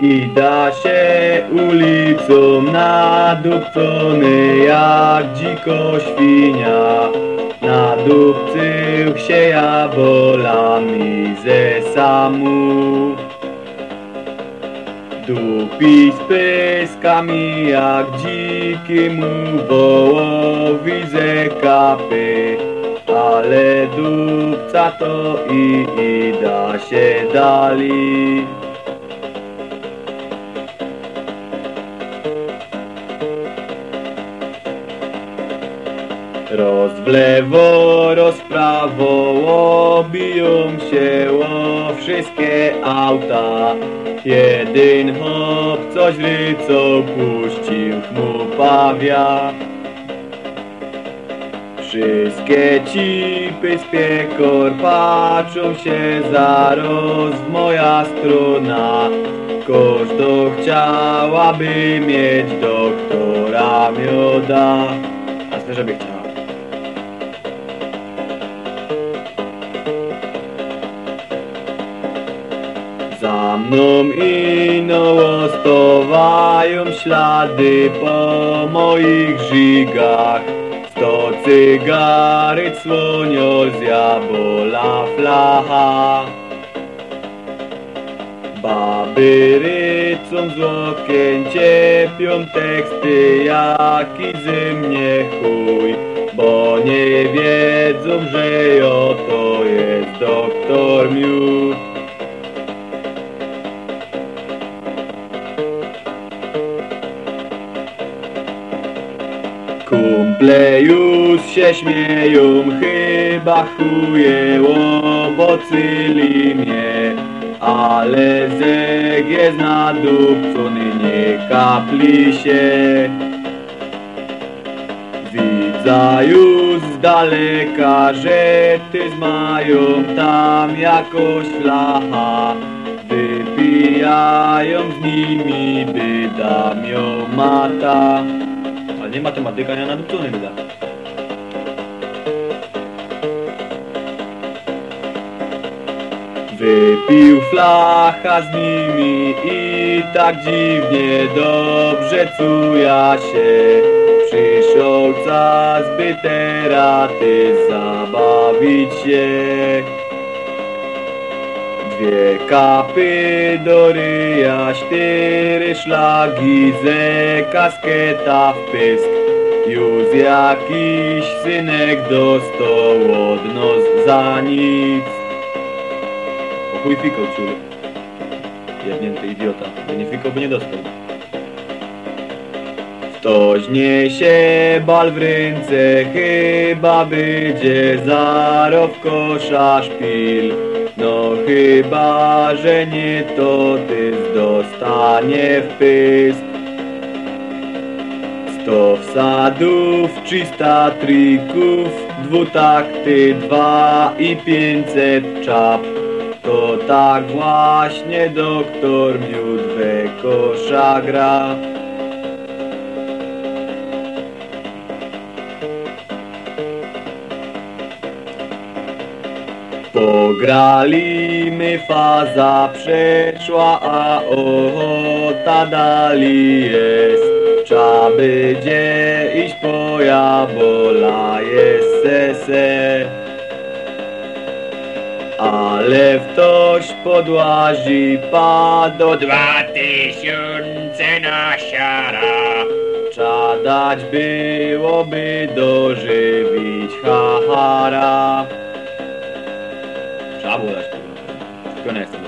I da się ulicą nadupcony jak dziko świnia. Nadupcył się jabolami ze samu. Dupi z pyskami jak dzikiemu wołowi ze kapy. Ale dupca to i, i da się dali Roz w lewo, roz w prawo, obiją się o wszystkie auta. Jeden hop coś rycą puścił mu pawia. Wszystkie cipy z piekor patrzą się zaraz w moja strona. Każdo chciałaby mieć doktora mioda. A żeby chciała. Mną ino ostowają ślady po moich żigach Sto cygary słonio z jabola flacha. Baby rycą z okien ciepią teksty jaki ze mnie chuj Bo nie wiedzą, że oto jest doktor Miód Kumple już się śmieją, chyba chuje owocyli mnie Ale zeg jest nadupcony, nie kapli się. Widza już z daleka, że ty mają tam jakoś flacha Wypijają z nimi, by dam ją mata nie matematyka, nie nadupcony wyda. Wypił flacha z nimi i tak dziwnie dobrze cuja się. Przyszł czas, by teraty zabawić się. Dwie kapy do ryja, cztery szlagi ze kasketa w pysk. Już jakiś synek dostał od nos za nic. O chuj fikał ciul. Jebnięty idiota. By nie fikał, by nie dostał. Ktoś niesie bal w ręce, chyba będzie zaro w kosza szpil. No chyba, że nie to ty dostanie w. Sto wsadów, trzysta trików, dwutakty, dwa i pięćset czap. To tak właśnie doktor miód we kosza gra. Pogralimy, faza przeszła, a ochota dali jest. Trzeba będzie iść po jabola, jest. Ale ktoś podłazi padł dwa tysiące na siara. Trzeba dać byłoby dożywić hachara. Tylko nie jestem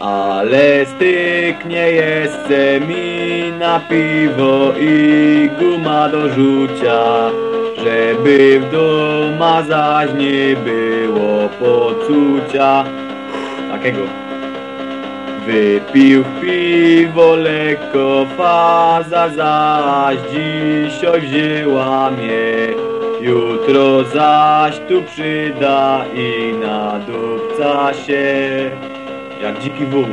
Ale styknie jeszcze mi na piwo i guma do rzucia Żeby w doma zaś nie było pocucia. Takiego. Wypił piwo lekko, faza zaś dzisiaj wzięła mnie Jutro zaś tu przyda i nadupca się. Jak dziki wół